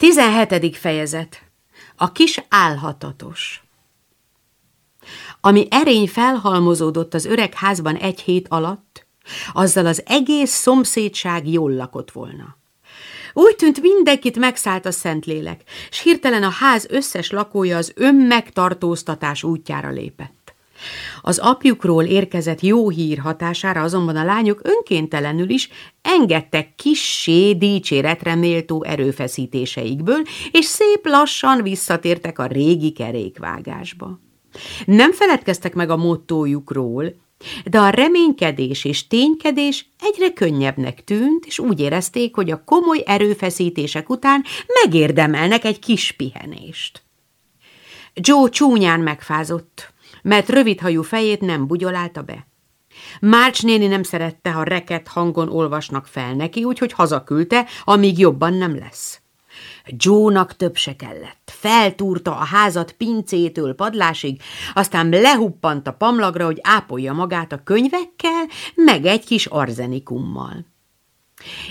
17. fejezet. A kis álhatatos. Ami erény felhalmozódott az öreg házban egy hét alatt, azzal az egész szomszédság jól lakott volna. Úgy tűnt mindenkit megszállt a Szentlélek, s hirtelen a ház összes lakója az önmegtartóztatás útjára lépett. Az apjukról érkezett jó hír hatására azonban a lányok önkéntelenül is engedtek kissé dicséretre méltó erőfeszítéseikből, és szép lassan visszatértek a régi kerékvágásba. Nem feledkeztek meg a mottójukról, de a reménykedés és ténykedés egyre könnyebbnek tűnt, és úgy érezték, hogy a komoly erőfeszítések után megérdemelnek egy kis pihenést. Joe csúnyán megfázott, mert rövidhajú fejét nem bugyolálta be. Márcs néni nem szerette, ha reket hangon olvasnak fel neki, úgyhogy hazaküldte, amíg jobban nem lesz. Joe-nak több se kellett. Feltúrta a házat pincétől padlásig, aztán lehuppant a pamlagra, hogy ápolja magát a könyvekkel, meg egy kis arzenikummal.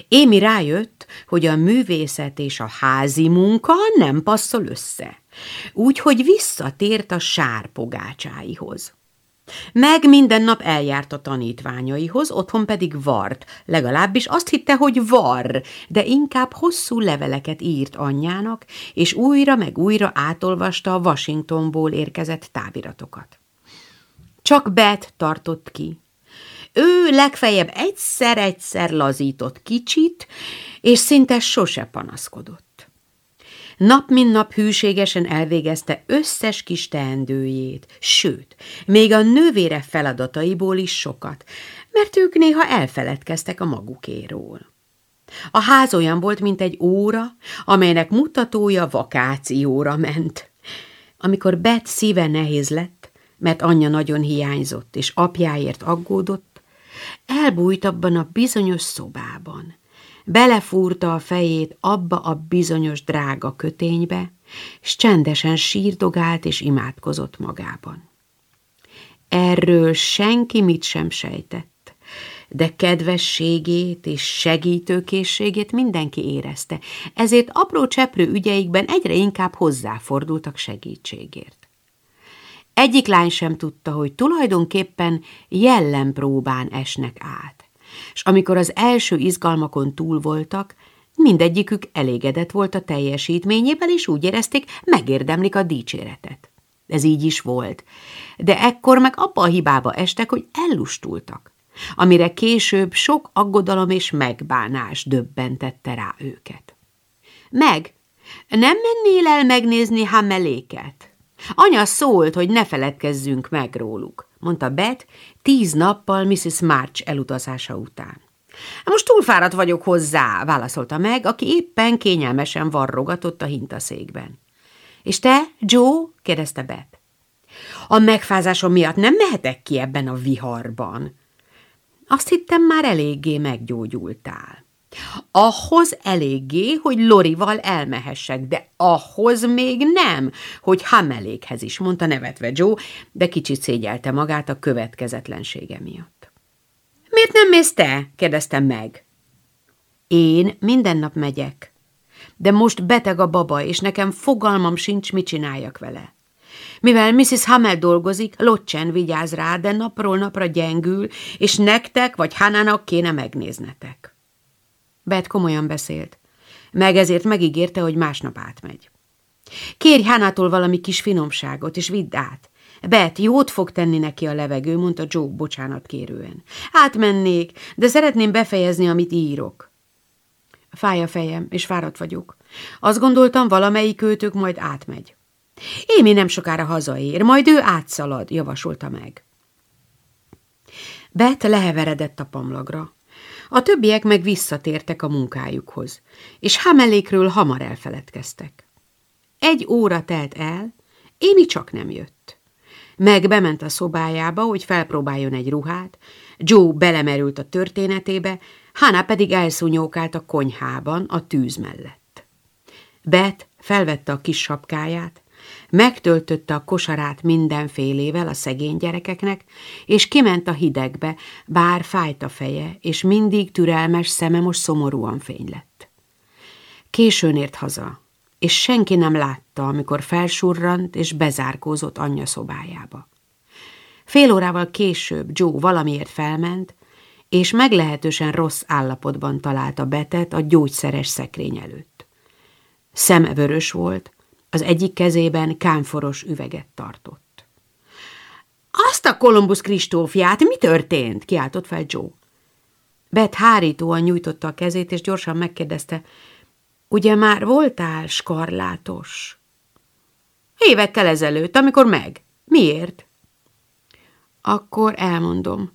Émi rájött, hogy a művészet és a házi munka nem passzol össze, úgyhogy visszatért a sárpogácsáihoz. Meg minden nap eljárt a tanítványaihoz, otthon pedig vart, legalábbis azt hitte, hogy var, de inkább hosszú leveleket írt anyjának, és újra meg újra átolvasta a Washingtonból érkezett táviratokat. Csak Bet tartott ki. Ő legfeljebb egyszer-egyszer lazított kicsit, és szinte sose panaszkodott. Nap mint nap hűségesen elvégezte összes kis teendőjét, sőt, még a nővére feladataiból is sokat, mert ők néha elfeledkeztek a magukéról. A ház olyan volt, mint egy óra, amelynek mutatója vakációra ment. Amikor Bet szíve nehéz lett, mert anyja nagyon hiányzott, és apjáért aggódott, elbújt abban a bizonyos szobában, belefúrta a fejét abba a bizonyos drága köténybe, s csendesen sírdogált és imádkozott magában. Erről senki mit sem sejtett, de kedvességét és segítőkészségét mindenki érezte, ezért apró cseprő ügyeikben egyre inkább hozzáfordultak segítségért. Egyik lány sem tudta, hogy tulajdonképpen jellempróbán esnek át és amikor az első izgalmakon túl voltak, mindegyikük elégedett volt a teljesítményével, és úgy érezték, megérdemlik a dicséretet. Ez így is volt, de ekkor meg abba a hibába estek, hogy ellustultak, amire később sok aggodalom és megbánás döbbentette rá őket. Meg, nem mennél el megnézni Hameléket? Anya szólt, hogy ne feledkezzünk meg róluk mondta Bet tíz nappal Mrs. March elutazása után. Most túlfáradt vagyok hozzá, válaszolta meg, aki éppen kényelmesen varrogatott a hintaszékben. És te, Joe? kérdezte Bet. A megfázásom miatt nem mehetek ki ebben a viharban. Azt hittem, már eléggé meggyógyultál. Ahhoz eléggé, hogy Lorival elmehessek, de ahhoz még nem, hogy Hamelékhez is, mondta nevetve Joe, de kicsit szégyelte magát a következetlensége miatt. Miért nem mész te? kérdeztem meg. Én minden nap megyek, de most beteg a baba, és nekem fogalmam sincs, mit csináljak vele. Mivel Mrs. Hamel dolgozik, Locsen vigyáz rá, de napról napra gyengül, és nektek vagy Hanának kéne megnéznetek. Bet komolyan beszélt, meg ezért megígérte, hogy másnap átmegy. Kérj Hánától valami kis finomságot, és vidd át. Bet, jót fog tenni neki a levegő, mondta Joe bocsánat kérően. Átmennék, de szeretném befejezni, amit írok. Fáj a fejem, és fáradt vagyok. Azt gondoltam, valamelyik őtök majd átmegy. Émi nem sokára hazaér, majd ő átszalad, javasolta meg. Bet leheveredett a pamlagra. A többiek meg visszatértek a munkájukhoz, és Hamelékről hamar elfeledkeztek. Egy óra telt el, Émi csak nem jött. Meg bement a szobájába, hogy felpróbáljon egy ruhát, Joe belemerült a történetébe, Hana pedig elszúnyókált a konyhában a tűz mellett. Bet felvette a kis sapkáját, Megtöltötte a kosarát mindenfélével a szegény gyerekeknek, és kiment a hidegbe, bár fájt a feje, és mindig türelmes szeme most szomorúan fény lett. Későn ért haza. és senki nem látta, amikor felsurrant és bezárkózott anyja szobájába. Fél órával később Joe valamiért felment, és meglehetősen rossz állapotban találta betet a gyógyszeres szekrény előtt. Szeme vörös volt, az egyik kezében kámforos üveget tartott. Azt a Kolumbusz Kristófját, mi történt? kiáltott fel Joe. Bet hárítóan nyújtotta a kezét, és gyorsan megkérdezte, ugye már voltál skarlátos? Évekkel ezelőtt, amikor meg. Miért? Akkor elmondom.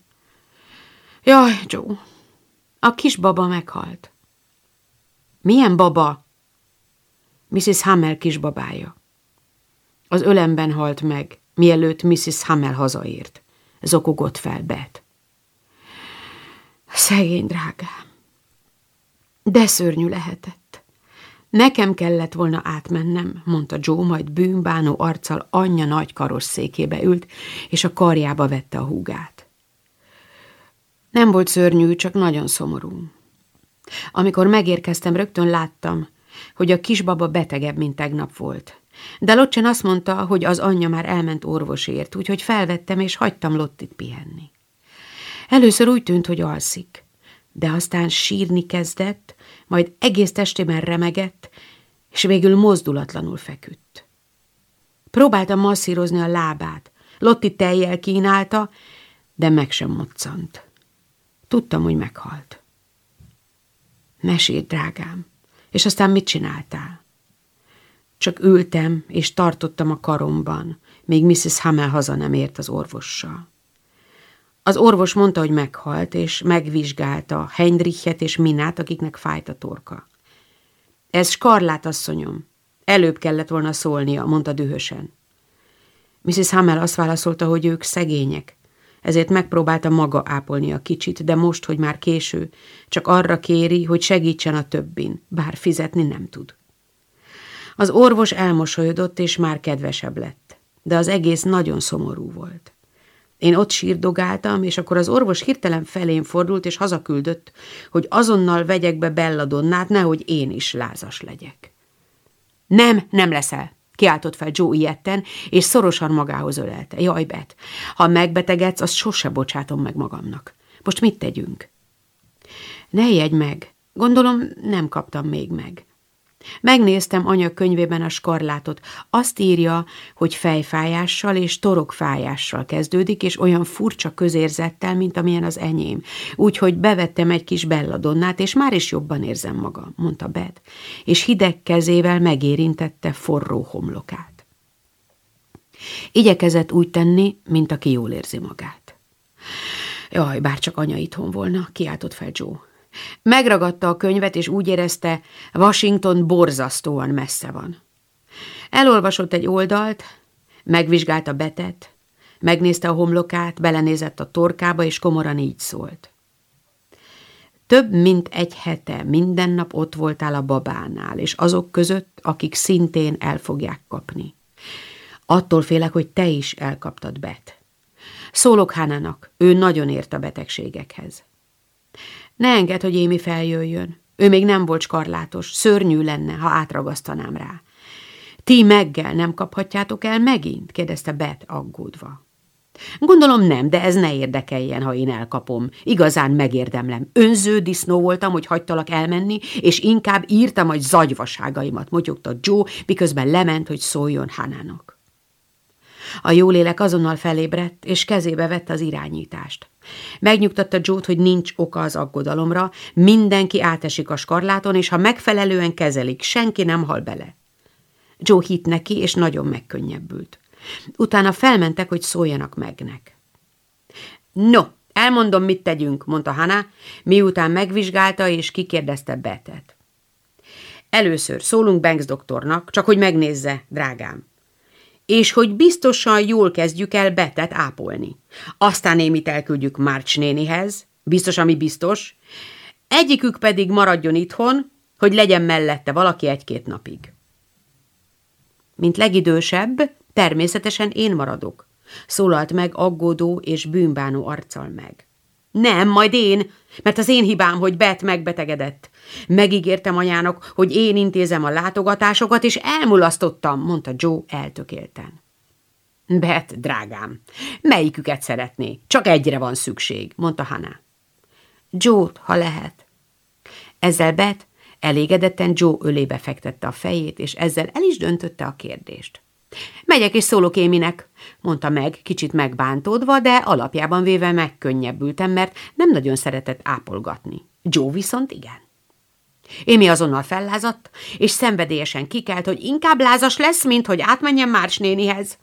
Jaj, Joe, a kis baba meghalt. Milyen baba? Mrs. Hamel kisbabája. Az ölemben halt meg, mielőtt Mrs. Hamel hazaért. Zokogott fel Bet. Szegény drágám. De szörnyű lehetett. Nekem kellett volna átmennem, mondta Joe, majd bűnbánó arccal anyja nagy karosszékébe ült, és a karjába vette a húgát. Nem volt szörnyű, csak nagyon szomorú. Amikor megérkeztem, rögtön láttam, hogy a kisbaba betegebb, mint tegnap volt. De Locsen azt mondta, hogy az anyja már elment orvosért, úgyhogy felvettem és hagytam Lottit pihenni. Először úgy tűnt, hogy alszik, de aztán sírni kezdett, majd egész testében remegett, és végül mozdulatlanul feküdt. Próbáltam masszírozni a lábát, Lotti tejjel kínálta, de meg sem moccant. Tudtam, hogy meghalt. Mesélj, drágám, és aztán mit csináltál? Csak ültem, és tartottam a karomban, még Mrs. Hamel haza nem ért az orvossal. Az orvos mondta, hogy meghalt, és megvizsgálta Heinrichet és Minát, akiknek fájt a torka. Ez Skarlát asszonyom. Előbb kellett volna szólnia, mondta dühösen. Mrs. Hamel azt válaszolta, hogy ők szegények, ezért megpróbálta maga ápolni a kicsit, de most, hogy már késő, csak arra kéri, hogy segítsen a többin, bár fizetni nem tud. Az orvos elmosolyodott, és már kedvesebb lett, de az egész nagyon szomorú volt. Én ott sírdogáltam, és akkor az orvos hirtelen felén fordult, és hazaküldött, hogy azonnal vegyek be Belladonnát, nehogy én is lázas legyek. Nem, nem leszel, kiáltott fel Joe ilyetten, és szorosan magához ölelte. Jaj, Bet, ha megbetegedsz, azt sose bocsátom meg magamnak. Most mit tegyünk? Ne jegy meg, gondolom nem kaptam még meg. Megnéztem anya könyvében a skarlátot. Azt írja, hogy fejfájással és torokfájással kezdődik, és olyan furcsa közérzettel, mint amilyen az enyém. Úgyhogy bevettem egy kis belladonnát, és már is jobban érzem magam, mondta Bed, és hideg kezével megérintette forró homlokát. Igyekezett úgy tenni, mint aki jól érzi magát. Jaj, bár csak anya itthon volna, kiáltott fel Joe. Megragadta a könyvet, és úgy érezte, Washington borzasztóan messze van. Elolvasott egy oldalt, megvizsgálta betet, megnézte a homlokát, belenézett a torkába, és komoran így szólt. Több mint egy hete minden nap ott voltál a babánál, és azok között, akik szintén el fogják kapni. Attól félek, hogy te is elkaptad bet. Szólok Hánának, ő nagyon ért a betegségekhez. Ne enged, hogy Émi feljöjjön. Ő még nem volt skarlátos, szörnyű lenne, ha átragasztanám rá. Ti meggel nem kaphatjátok el megint? kérdezte Bet aggódva. Gondolom nem, de ez ne érdekeljen, ha én elkapom. Igazán megérdemlem. Önző disznó voltam, hogy hagytalak elmenni, és inkább írtam a zagyvaságaimat, motyogta Joe, miközben lement, hogy szóljon Hanának. A jólélek azonnal felébredt, és kezébe vette az irányítást. Megnyugtatta Jót, hogy nincs oka az aggodalomra, mindenki átesik a skarláton, és ha megfelelően kezelik, senki nem hal bele. Joe hitt neki, és nagyon megkönnyebbült. Utána felmentek, hogy szóljanak megnek. No, elmondom, mit tegyünk, mondta Hana, miután megvizsgálta és kikérdezte Betet. Először szólunk Banks doktornak, csak hogy megnézze, drágám és hogy biztosan jól kezdjük el betet ápolni. Aztán némit elküldjük Márcs nénihez, biztos, ami biztos, egyikük pedig maradjon itthon, hogy legyen mellette valaki egy-két napig. Mint legidősebb, természetesen én maradok, szólalt meg aggódó és bűnbánó arccal meg. Nem, majd én, mert az én hibám, hogy Bet megbetegedett. Megígértem anyának, hogy én intézem a látogatásokat, és elmulasztottam, mondta Joe eltökélten. Bet, drágám, melyiküket szeretné? Csak egyre van szükség, mondta Hannah. joe ha lehet. Ezzel Bet elégedetten Joe ölébe fektette a fejét, és ezzel el is döntötte a kérdést. Megyek és szólok Éminek, mondta meg, kicsit megbántódva, de alapjában véve megkönnyebbültem, mert nem nagyon szeretett ápolgatni. Joe viszont igen. Émi azonnal fellázadt, és szenvedélyesen kikelt, hogy inkább lázas lesz, mint hogy átmenjen Márs nénihez.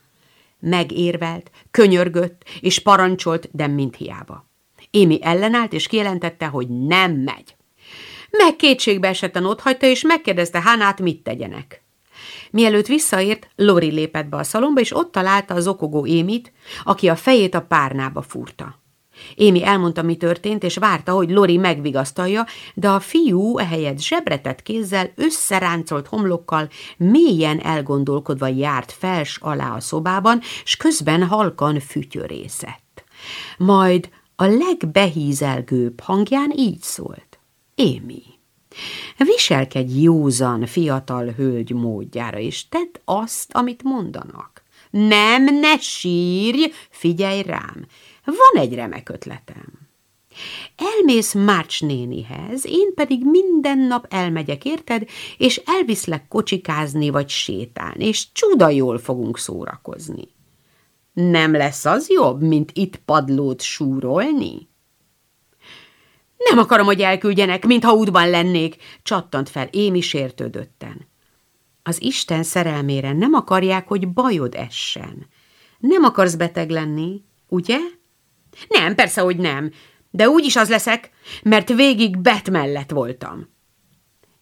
Megérvelt, könyörgött, és parancsolt, de mint hiába. Émi ellenállt, és kijelentette, hogy nem megy. Meg kétségbe esetten otthagyta, és megkérdezte Hánát, mit tegyenek. Mielőtt visszaért, Lori lépett be a szalomba, és ott találta az okogó Émit, aki a fejét a párnába fúrta. Émi elmondta, mi történt, és várta, hogy Lori megvigasztalja, de a fiú ehelyett zsebretett kézzel, összeráncolt homlokkal, mélyen elgondolkodva járt fels alá a szobában, s közben halkan fütyörészett. Majd a legbehízelgőbb hangján így szólt. Émi. Viselkedj józan, fiatal hölgy módjára, és tedd azt, amit mondanak. Nem, ne sírj, figyelj rám, van egy remek ötletem. Elmész Márcs nénihez, én pedig minden nap elmegyek, érted, és elviszlek kocsikázni vagy sétálni, és csuda jól fogunk szórakozni. Nem lesz az jobb, mint itt padlót súrolni? Nem akarom, hogy elküldjenek, mintha útban lennék, csattant fel Émi sértődötten. Az Isten szerelmére nem akarják, hogy bajod essen. Nem akarsz beteg lenni, ugye? Nem, persze, hogy nem, de úgyis az leszek, mert végig bet mellett voltam.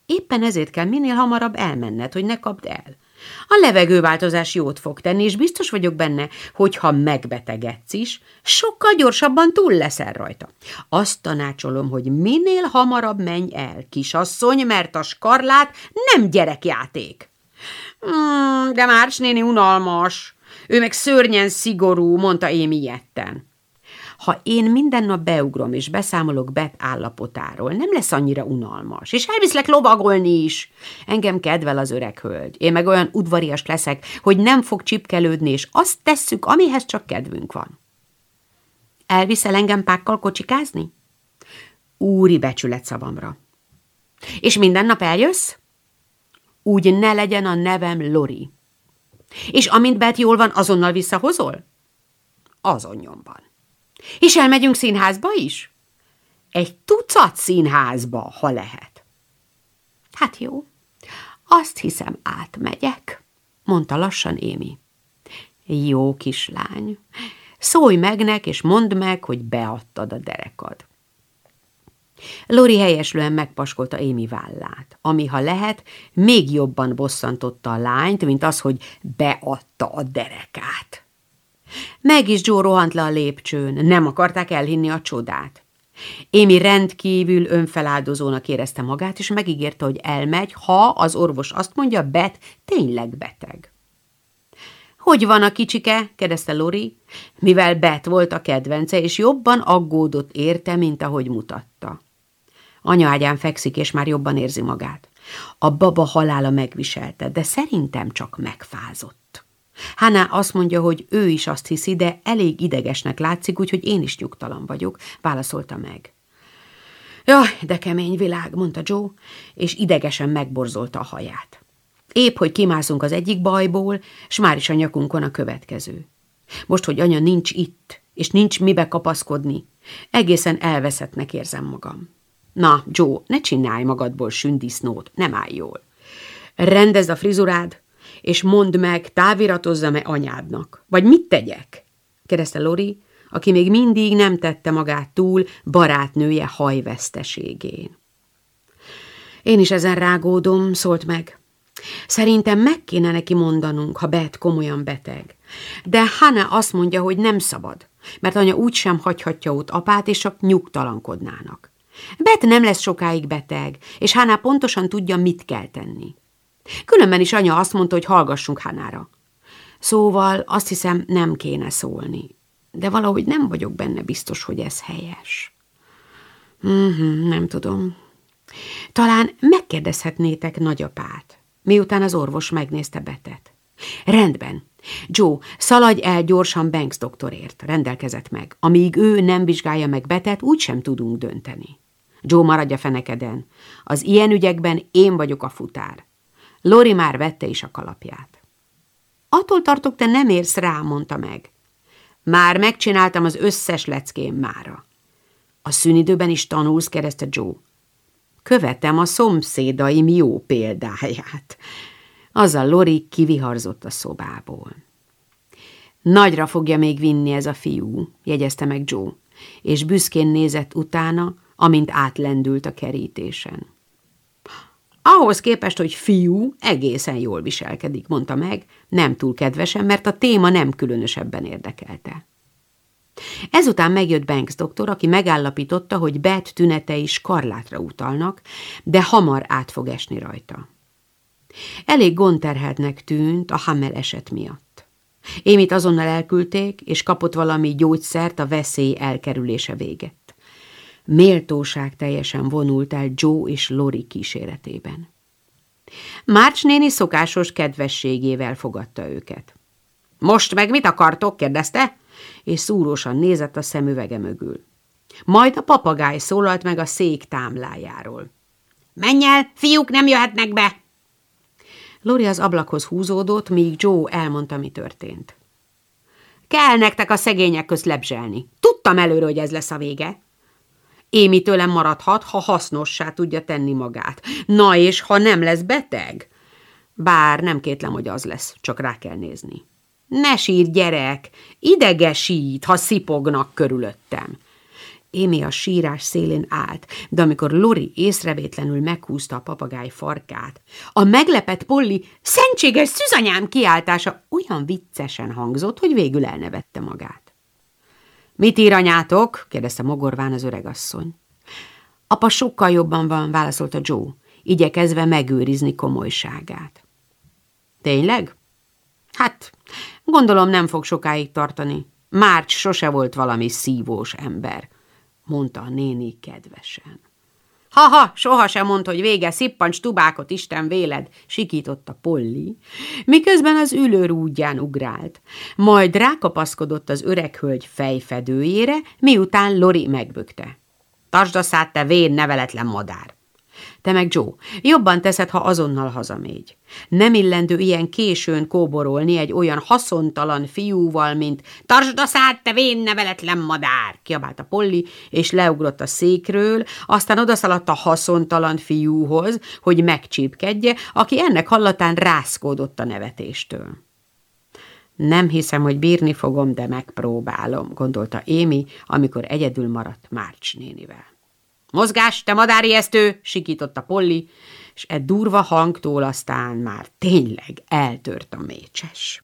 Éppen ezért kell minél hamarabb elmenned, hogy ne kapd el. A levegőváltozás jót fog tenni, és biztos vagyok benne, hogy ha megbetegedsz is, sokkal gyorsabban túl leszel rajta. Azt tanácsolom, hogy minél hamarabb menj el, kisasszony, mert a skarlát nem gyerekjáték. Mm, de Márcs néni unalmas. Ő meg szörnyen szigorú, mondta Émi ilyetten. Ha én minden nap beugrom és beszámolok Bet állapotáról, nem lesz annyira unalmas, és elviszlek lovagolni is. Engem kedvel az öreg hölgy. Én meg olyan udvarias leszek, hogy nem fog csipkelődni, és azt tesszük, amihez csak kedvünk van. Elviszel engem pákkal kocsikázni? Úri becsület szavamra. És minden nap eljössz? Úgy ne legyen a nevem Lori. És amint Bet jól van, azonnal visszahozol? Azon nyomban. És elmegyünk színházba is? Egy tucat színházba, ha lehet. Hát jó, azt hiszem átmegyek, mondta lassan Émi. Jó kislány, szólj meg nek, és mondd meg, hogy beadtad a derekad. Lori helyeslően megpaskolta Émi vállát, ami, ha lehet, még jobban bosszantotta a lányt, mint az, hogy beadta a derekát. Meg is Joe rohant le a lépcsőn, nem akarták elhinni a csodát. Émi rendkívül önfeláldozónak érezte magát, és megígérte, hogy elmegy, ha az orvos azt mondja, Bet tényleg beteg. Hogy van a kicsike? kérdezte Lori, mivel Bet volt a kedvence, és jobban aggódott érte, mint ahogy mutatta. Anya ágyán fekszik, és már jobban érzi magát. A baba halála megviselte, de szerintem csak megfázott. Hána azt mondja, hogy ő is azt hiszi, de elég idegesnek látszik, úgyhogy én is nyugtalan vagyok, válaszolta meg. Jaj, de kemény világ, mondta Joe, és idegesen megborzolta a haját. Épp, hogy kimászunk az egyik bajból, s már is a nyakunkon a következő. Most, hogy anya nincs itt, és nincs mibe kapaszkodni, egészen elveszettnek érzem magam. Na, Joe, ne csinálj magadból sündisznót, nem állj jól. Rendezd a frizurád, és mondd meg, táviratozza-e anyádnak? Vagy mit tegyek? kérdezte Lori, aki még mindig nem tette magát túl barátnője hajveszteségén. Én is ezen rágódom, szólt meg. Szerintem meg kéne neki mondanunk, ha Bet komolyan beteg. De Hana azt mondja, hogy nem szabad, mert anya úgysem hagyhatja ott apát, és csak nyugtalankodnának. Bet nem lesz sokáig beteg, és Hana pontosan tudja, mit kell tenni. Különben is anya azt mondta, hogy hallgassunk Hanára. Szóval azt hiszem, nem kéne szólni. De valahogy nem vagyok benne biztos, hogy ez helyes. Mm-hmm, nem tudom. Talán megkérdezhetnétek nagyapát, miután az orvos megnézte betet. Rendben. Joe, szaladj el gyorsan Banks doktorért, rendelkezett meg. Amíg ő nem vizsgálja meg betet, úgysem tudunk dönteni. Joe, maradja fenekeden. Az ilyen ügyekben én vagyok a futár. Lori már vette is a kalapját. Attól tartok, te nem érsz rá, mondta meg. Már megcsináltam az összes leckém mára. A szünidőben is tanulsz, kereszte Joe. Követem a szomszédaim jó példáját. Azzal Lori kiviharzott a szobából. Nagyra fogja még vinni ez a fiú, jegyezte meg Joe, és büszkén nézett utána, amint átlendült a kerítésen. Ahhoz képest, hogy fiú egészen jól viselkedik, mondta meg, nem túl kedvesen, mert a téma nem különösebben érdekelte. Ezután megjött Banks doktor, aki megállapította, hogy Bet tünetei skarlátra utalnak, de hamar át fog esni rajta. Elég gondterheltnek tűnt a Hamel eset miatt. Émit azonnal elküldték, és kapott valami gyógyszert a veszély elkerülése véget. Méltóság teljesen vonult el Joe és Lori kíséretében. Márcs néni szokásos kedvességével fogadta őket. Most meg mit akartok? kérdezte, és szúrósan nézett a szemüvege mögül. Majd a papagáj szólalt meg a szék támlájáról. Menj el, fiúk nem jöhetnek be! Lori az ablakhoz húzódott, míg Joe elmondta, mi történt. Kell nektek a szegények közt lebzselni. Tudtam előre, hogy ez lesz a vége. Émi tőlem maradhat, ha hasznossá tudja tenni magát. Na és ha nem lesz beteg? Bár nem kétlem, hogy az lesz, csak rá kell nézni. Ne sír, gyerek! Idegesít, ha szipognak körülöttem. Émi a sírás szélén állt, de amikor Lori észrevétlenül meghúzta a papagáj farkát, a meglepett Polly szentséges szüzanyám kiáltása olyan viccesen hangzott, hogy végül elnevette magát. Mit ír anyátok? kérdezte mogorván az öregasszony. Apa sokkal jobban van, válaszolta Joe, igyekezve megőrizni komolyságát. Tényleg? Hát, gondolom nem fog sokáig tartani. Márcs sose volt valami szívós ember mondta a néni kedvesen. Ha-ha, sohasem mond, hogy vége, szippancs tubákot, Isten véled, sikította Polly, miközben az ülőrúdján ugrált. Majd rákapaszkodott az öreg hölgy fejfedőjére, miután Lori megbökte. Tartsd a szát, te vén neveletlen madár! Te meg Joe, jobban teszed, ha azonnal hazamégy. Nem illendő ilyen későn kóborolni egy olyan haszontalan fiúval, mint Tartsd a szád, te vén neveletlen madár! kiabálta Polly, és leugrott a székről, aztán odaszaladt a haszontalan fiúhoz, hogy megcsípkedje, aki ennek hallatán rászkódott a nevetéstől. Nem hiszem, hogy bírni fogom, de megpróbálom, gondolta Émi, amikor egyedül maradt Márcs nénivel. Mozgás, te madárijesztő, sikította Polly, és e durva hangtól aztán már tényleg eltört a mécses.